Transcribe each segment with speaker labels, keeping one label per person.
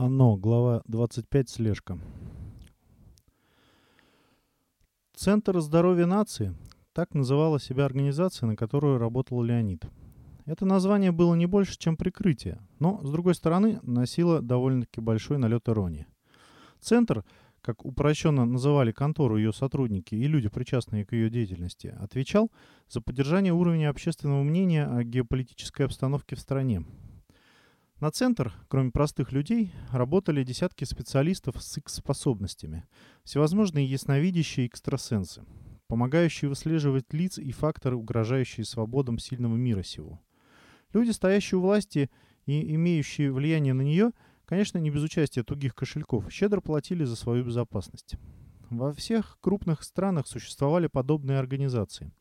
Speaker 1: Оно, глава 25, слежка. Центр здоровья нации – так называла себя организация, на которую работал Леонид. Это название было не больше, чем прикрытие, но, с другой стороны, носило довольно-таки большой налет иронии. Центр, как упрощенно называли контору ее сотрудники и люди, причастные к ее деятельности, отвечал за поддержание уровня общественного мнения о геополитической обстановке в стране, на центр, кроме простых людей, работали десятки специалистов с X-способностями, всевозможные ясновидящие экстрасенсы, помогающие выслеживать лиц и факторы, угрожающие свободам сильного мира сего. Люди, стоящие у власти и имеющие влияние на нее, конечно, не без участия тугих кошельков, щедро платили за свою безопасность. Во всех крупных странах существовали подобные организации.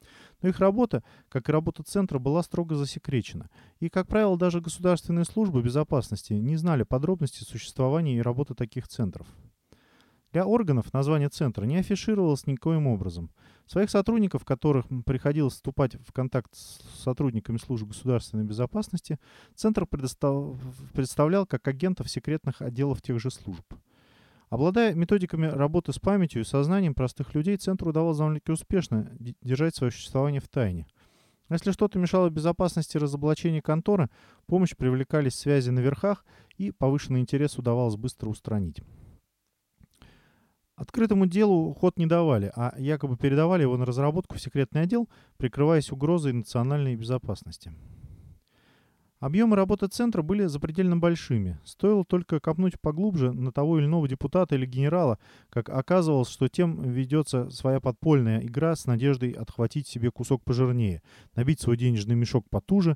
Speaker 1: Но их работа, как и работа центра, была строго засекречена. И, как правило, даже государственные службы безопасности не знали подробностей существования и работы таких центров. Для органов название центра не афишировалось никоим образом. Своих сотрудников, которых приходилось вступать в контакт с сотрудниками служб государственной безопасности, центр представлял как агентов секретных отделов тех же служб. Обладая методиками работы с памятью и сознанием простых людей, центру удавалось довольно-таки успешно держать свое существование в тайне. Если что-то мешало безопасности разоблачения конторы, помощь привлекались связи на верхах, и повышенный интерес удавалось быстро устранить. Открытому делу ход не давали, а якобы передавали его на разработку в секретный отдел, прикрываясь угрозой национальной безопасности. Объемы работы центра были запредельно большими. Стоило только копнуть поглубже на того или иного депутата или генерала, как оказывалось, что тем ведется своя подпольная игра с надеждой отхватить себе кусок пожирнее, набить свой денежный мешок потуже.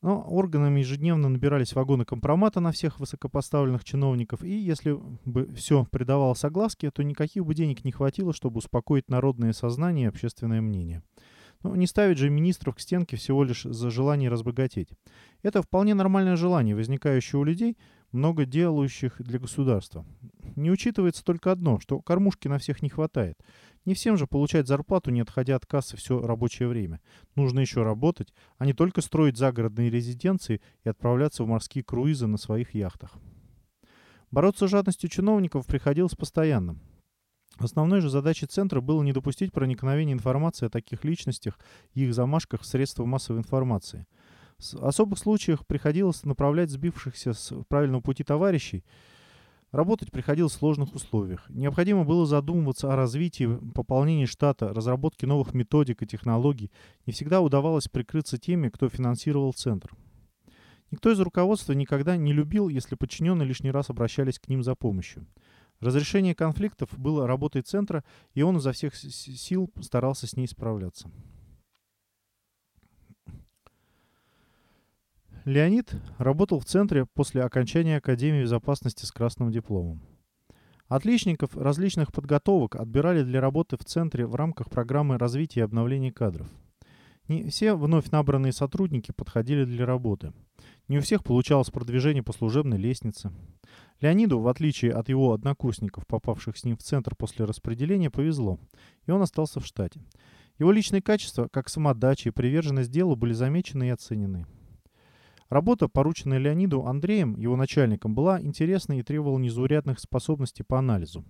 Speaker 1: Но органами ежедневно набирались вагоны компромата на всех высокопоставленных чиновников, и если бы все придавалось огласке, то никаких бы денег не хватило, чтобы успокоить народное сознание и общественное мнение. Но не ставить же министров к стенке всего лишь за желание разбогатеть. Это вполне нормальное желание, возникающее у людей, много делающих для государства. Не учитывается только одно, что кормушки на всех не хватает. Не всем же получать зарплату, не отходя от кассы все рабочее время. Нужно еще работать, а не только строить загородные резиденции и отправляться в морские круизы на своих яхтах. Бороться с жадностью чиновников приходилось постоянно. Основной же задачей Центра было не допустить проникновения информации о таких личностях и их замашках в средства массовой информации. В особых случаях приходилось направлять сбившихся с правильного пути товарищей. Работать приходилось в сложных условиях. Необходимо было задумываться о развитии, пополнении штата, разработке новых методик и технологий. Не всегда удавалось прикрыться теми, кто финансировал Центр. Никто из руководства никогда не любил, если подчиненные лишний раз обращались к ним за помощью. Разрешение конфликтов было работой центра, и он изо всех сил старался с ней справляться. Леонид работал в центре после окончания Академии безопасности с красным дипломом. Отличников различных подготовок отбирали для работы в центре в рамках программы развития и обновления кадров. Не все вновь набранные сотрудники подходили для работы. Не у всех получалось продвижение по служебной лестнице. Леониду, в отличие от его однокурсников, попавших с ним в центр после распределения, повезло, и он остался в штате. Его личные качества, как самодача и приверженность делу, были замечены и оценены. Работа, порученная Леониду Андреем, его начальником, была интересной и требовала незаурядных способностей по анализу.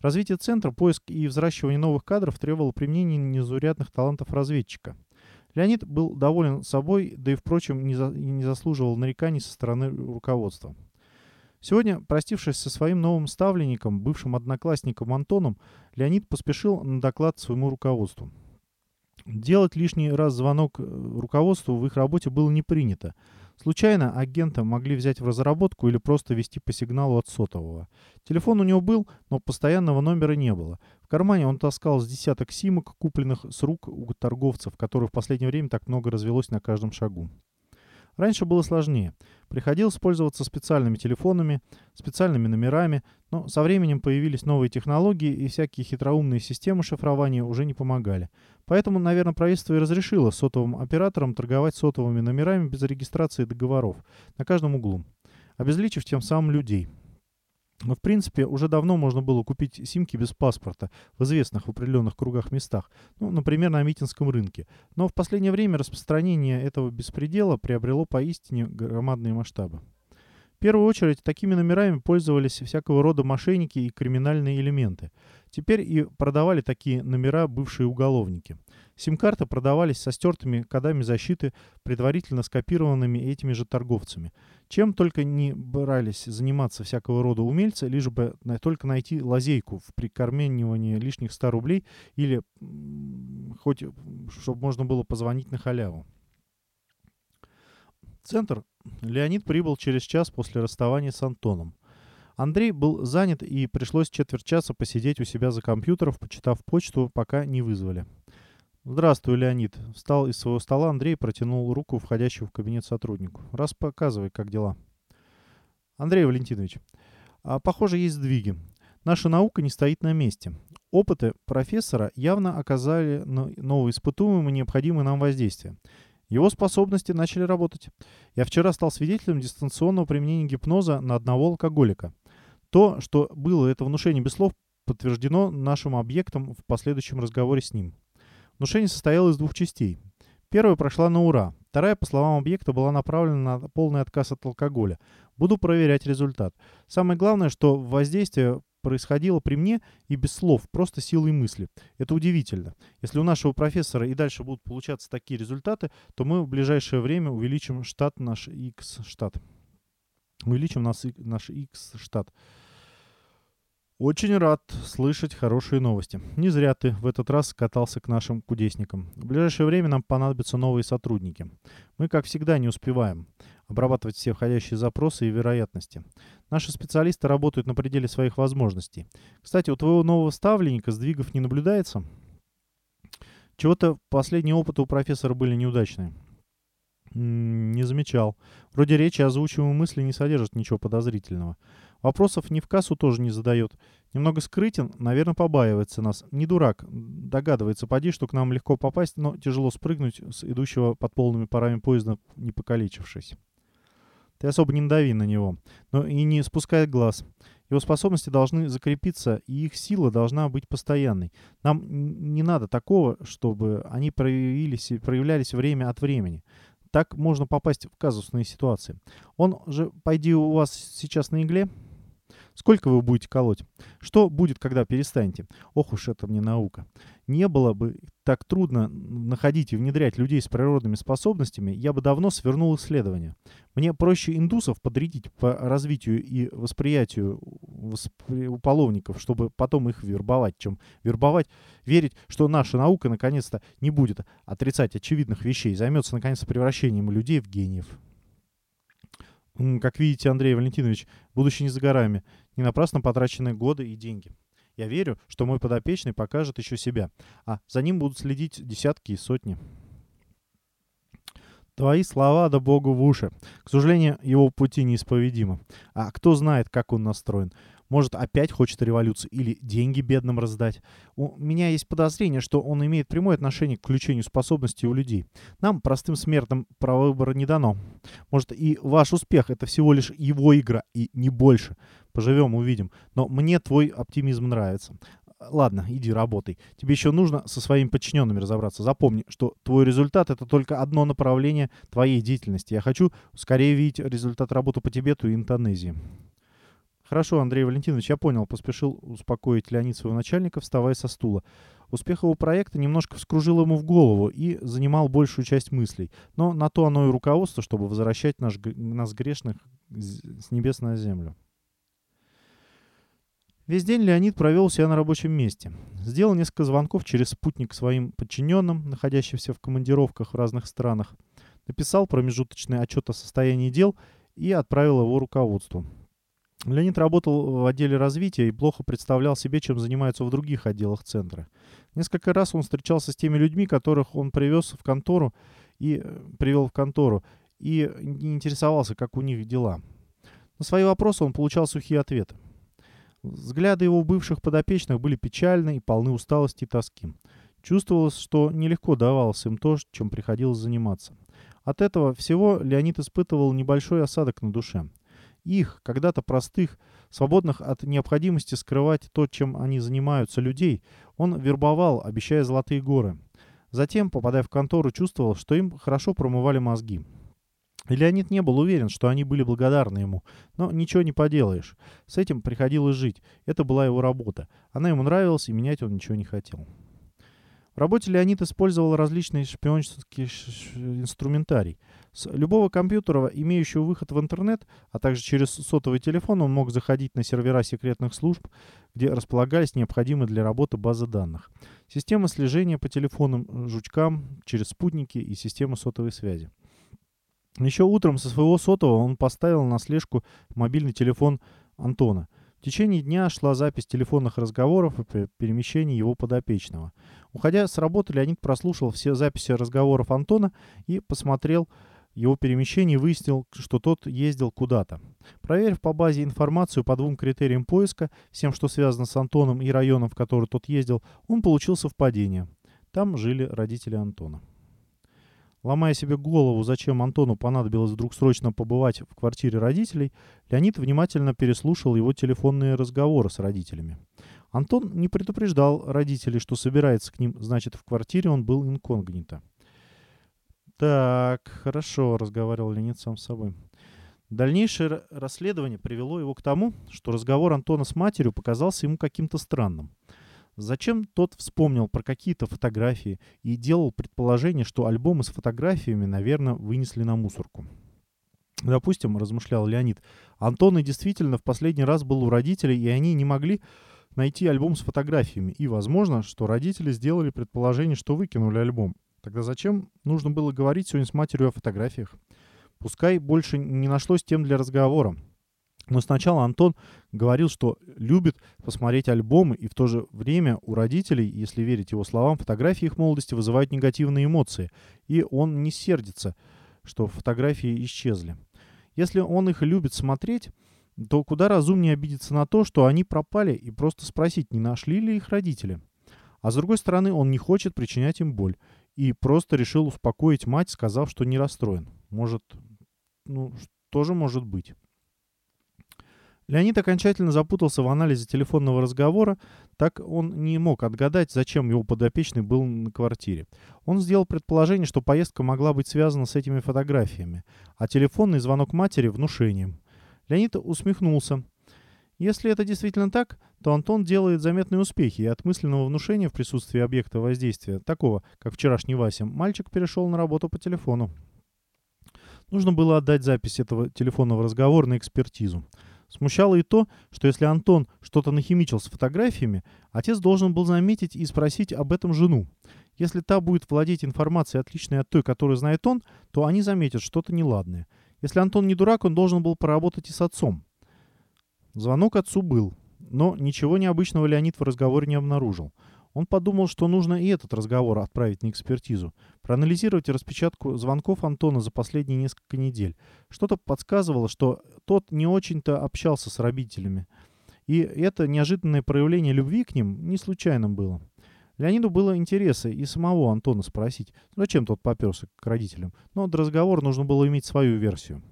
Speaker 1: Развитие центра, поиск и взращивание новых кадров требовало применения незаурядных талантов разведчика. Леонид был доволен собой, да и, впрочем, не, за, не заслуживал нареканий со стороны руководства. Сегодня, простившись со своим новым ставленником, бывшим одноклассником Антоном, Леонид поспешил на доклад своему руководству. Делать лишний раз звонок э, руководству в их работе было не принято. Случайно агента могли взять в разработку или просто вести по сигналу от сотового. Телефон у него был, но постоянного номера не было. В кармане он таскал с десяток симок, купленных с рук у торговцев, которых в последнее время так много развелось на каждом шагу. Раньше было сложнее. Приходилось пользоваться специальными телефонами, специальными номерами, но со временем появились новые технологии, и всякие хитроумные системы шифрования уже не помогали. Поэтому, наверное, правительство и разрешило сотовым операторам торговать сотовыми номерами без регистрации договоров на каждом углу, обезличив тем самым людей – в принципе, уже давно можно было купить симки без паспорта в известных в определенных кругах местах, ну, например, на Митинском рынке. Но в последнее время распространение этого беспредела приобрело поистине громадные масштабы. Первую очередь такими номерами пользовались всякого рода мошенники и криминальные элементы. Теперь и продавали такие номера бывшие уголовники. Сим-карты продавались со стертыми кодами защиты, предварительно скопированными этими же торговцами. Чем только не брались заниматься всякого рода умельцы, лишь бы только найти лазейку в прикарменивании лишних 100 рублей или хоть, чтобы можно было позвонить на халяву. Центр Леонид прибыл через час после расставания с Антоном. Андрей был занят и пришлось четверть часа посидеть у себя за компьютером, почитав почту, пока не вызвали. «Здравствуй, Леонид». Встал из своего стола Андрей протянул руку входящему в кабинет сотруднику. «Раз показывай, как дела». «Андрей Валентинович, а, похоже, есть сдвиги. Наша наука не стоит на месте. Опыты профессора явно оказали новые испытуемые необходимые нам воздействия. Его способности начали работать. Я вчера стал свидетелем дистанционного применения гипноза на одного алкоголика. То, что было это внушение без слов, подтверждено нашим объектом в последующем разговоре с ним. Внушение состояло из двух частей. Первая прошла на ура. Вторая, по словам объекта, была направлена на полный отказ от алкоголя. Буду проверять результат. Самое главное, что воздействие происходило при мне и без слов, просто силой мысли. Это удивительно. Если у нашего профессора и дальше будут получаться такие результаты, то мы в ближайшее время увеличим штат наш X штат. Увеличим наш, наш X штат. Очень рад слышать хорошие новости. Не зря ты в этот раз катался к нашим кудесникам. В ближайшее время нам понадобятся новые сотрудники. Мы, как всегда, не успеваем обрабатывать все входящие запросы и вероятности. Наши специалисты работают на пределе своих возможностей. Кстати, у твоего нового ставленника сдвигов не наблюдается? Чего-то последние опыты у профессора были неудачные. Не замечал. Вроде речи озвучиваемые мысли не содержат ничего подозрительного. Вопросов ни в кассу тоже не задает. Немного скрытен, наверное, побаивается нас. Не дурак. Догадывается, поди, что к нам легко попасть, но тяжело спрыгнуть с идущего под полными парами поезда, не покалечившись. Ты особо не надави на него, но и не спускай глаз. Его способности должны закрепиться, и их сила должна быть постоянной. Нам не надо такого, чтобы они проявились, проявлялись время от времени. Так можно попасть в казусные ситуации. Он же, пойди, у вас сейчас на игле? Сколько вы будете колоть? Что будет, когда перестанете? Ох уж это мне наука. Не было бы так трудно находить и внедрять людей с природными способностями, я бы давно свернул исследование. Мне проще индусов подрядить по развитию и восприятию у половников, чтобы потом их вербовать, чем вербовать, верить, что наша наука наконец-то не будет отрицать очевидных вещей, займется наконец-то превращением людей в гениев. Как видите, Андрей Валентинович, будущее не за горами. Не напрасно потрачены годы и деньги. Я верю, что мой подопечный покажет еще себя, а за ним будут следить десятки и сотни. Твои слова да Богу в уши. К сожалению, его пути неисповедимы. А кто знает, как он настроен. Может, опять хочет революции или деньги бедным раздать. У меня есть подозрение, что он имеет прямое отношение к включению способностей у людей. Нам, простым смертным, право выбора не дано. Может, и ваш успех — это всего лишь его игра, и не больше. Поживем, увидим. Но мне твой оптимизм нравится. Ладно, иди работай. Тебе еще нужно со своими подчиненными разобраться. Запомни, что твой результат — это только одно направление твоей деятельности. Я хочу скорее видеть результат работы по Тибету и Индонезии. «Хорошо, Андрей Валентинович, я понял», — поспешил успокоить Леонид своего начальника, вставая со стула. Успех его проекта немножко вскружил ему в голову и занимал большую часть мыслей. Но на то оно и руководство, чтобы возвращать наш, нас грешных с небес на землю. Весь день Леонид провел себя на рабочем месте. Сделал несколько звонков через спутник своим подчиненным, находящимся в командировках в разных странах. Написал промежуточный отчет о состоянии дел и отправил его руководству. Леонид работал в отделе развития и плохо представлял себе, чем занимаются в других отделах центра. Несколько раз он встречался с теми людьми, которых он привез в контору и э, привел в контору, и не интересовался, как у них дела. На свои вопросы он получал сухие ответы. Взгляды его бывших подопечных были печальны и полны усталости и тоски. Чувствовалось, что нелегко давалось им то, чем приходилось заниматься. От этого всего Леонид испытывал небольшой осадок на душе – их, когда-то простых, свободных от необходимости скрывать то, чем они занимаются, людей, он вербовал, обещая золотые горы. Затем, попадая в контору, чувствовал, что им хорошо промывали мозги. И Леонид не был уверен, что они были благодарны ему. Но ничего не поделаешь. С этим приходилось жить. Это была его работа. Она ему нравилась, и менять он ничего не хотел. В работе Леонид использовал различные шпионские инструментарий. С любого компьютера, имеющего выход в интернет, а также через сотовый телефон, он мог заходить на сервера секретных служб, где располагались необходимые для работы базы данных. Система слежения по телефонным жучкам через спутники и системы сотовой связи. Еще утром со своего сотового он поставил на слежку мобильный телефон Антона. В течение дня шла запись телефонных разговоров и перемещений его подопечного. Уходя с работы, Леонид прослушал все записи разговоров Антона и посмотрел его перемещение и выяснил, что тот ездил куда-то. Проверив по базе информацию по двум критериям поиска, всем, что связано с Антоном и районом, в который тот ездил, он получил совпадение. Там жили родители Антона. Ломая себе голову, зачем Антону понадобилось вдруг срочно побывать в квартире родителей, Леонид внимательно переслушал его телефонные разговоры с родителями. Антон не предупреждал родителей, что собирается к ним, значит, в квартире он был инкогнито. «Так, хорошо», — разговаривал Леонид сам с собой. Дальнейшее расследование привело его к тому, что разговор Антона с матерью показался ему каким-то странным. Зачем тот вспомнил про какие-то фотографии и делал предположение, что альбомы с фотографиями, наверное, вынесли на мусорку? Допустим, размышлял Леонид, Антон и действительно в последний раз был у родителей, и они не могли найти альбом с фотографиями. И возможно, что родители сделали предположение, что выкинули альбом. Тогда зачем нужно было говорить сегодня с матерью о фотографиях? Пускай больше не нашлось тем для разговора. Но сначала Антон говорил, что любит посмотреть альбомы, и в то же время у родителей, если верить его словам, фотографии их молодости вызывают негативные эмоции, и он не сердится, что фотографии исчезли. Если он их любит смотреть, то куда разумнее обидеться на то, что они пропали, и просто спросить, не нашли ли их родители. А с другой стороны, он не хочет причинять им боль, и просто решил успокоить мать, сказав, что не расстроен. Может, ну, тоже может быть. Леонид окончательно запутался в анализе телефонного разговора, так он не мог отгадать, зачем его подопечный был на квартире. Он сделал предположение, что поездка могла быть связана с этими фотографиями, а телефонный звонок матери — внушением. Леонид усмехнулся. Если это действительно так, то Антон делает заметные успехи, и от мысленного внушения в присутствии объекта воздействия, такого, как вчерашний Вася, мальчик перешел на работу по телефону. Нужно было отдать запись этого телефонного разговора на экспертизу. Смущало и то, что если Антон что-то нахимичил с фотографиями, отец должен был заметить и спросить об этом жену. Если та будет владеть информацией, отличной от той, которую знает он, то они заметят что-то неладное. Если Антон не дурак, он должен был поработать и с отцом. Звонок отцу был, но ничего необычного Леонид в разговоре не обнаружил. Он подумал, что нужно и этот разговор отправить на экспертизу, проанализировать распечатку звонков Антона за последние несколько недель. Что-то подсказывало, что тот не очень-то общался с родителями. И это неожиданное проявление любви к ним не случайным было. Леониду было интересно и самого Антона спросить, зачем тот поперся к родителям, но до разговора нужно было иметь свою версию.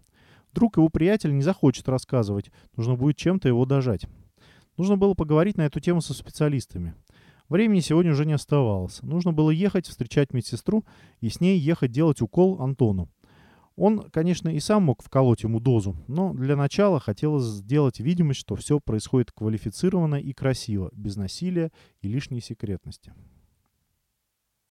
Speaker 1: Вдруг его приятель не захочет рассказывать, нужно будет чем-то его дожать. Нужно было поговорить на эту тему со специалистами. Времени сегодня уже не оставалось. Нужно было ехать встречать медсестру и с ней ехать делать укол Антону. Он, конечно, и сам мог вколоть ему дозу, но для начала хотелось сделать видимость, что все происходит квалифицированно и красиво, без насилия и лишней секретности.